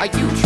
Are you